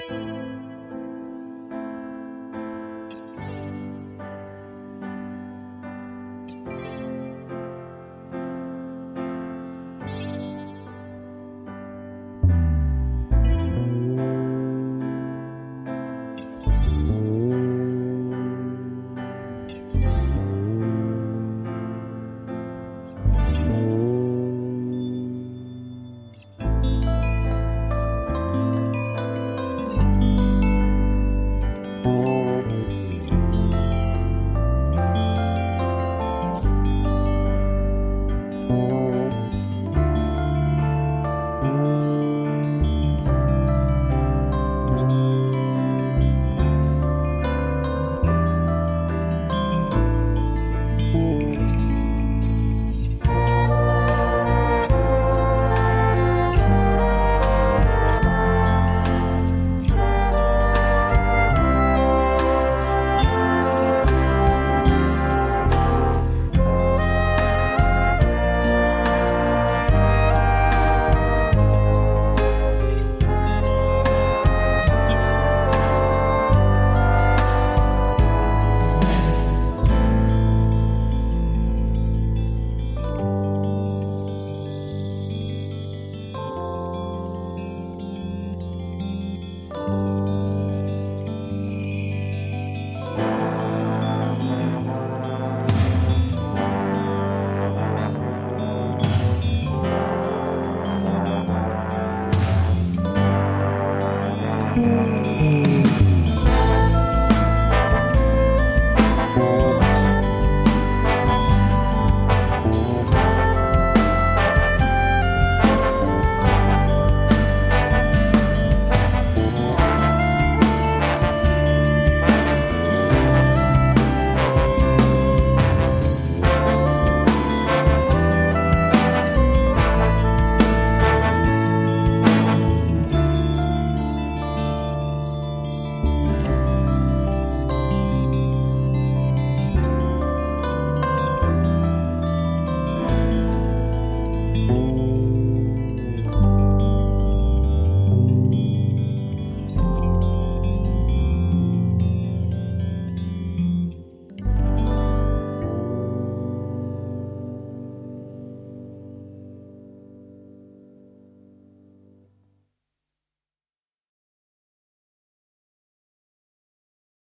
you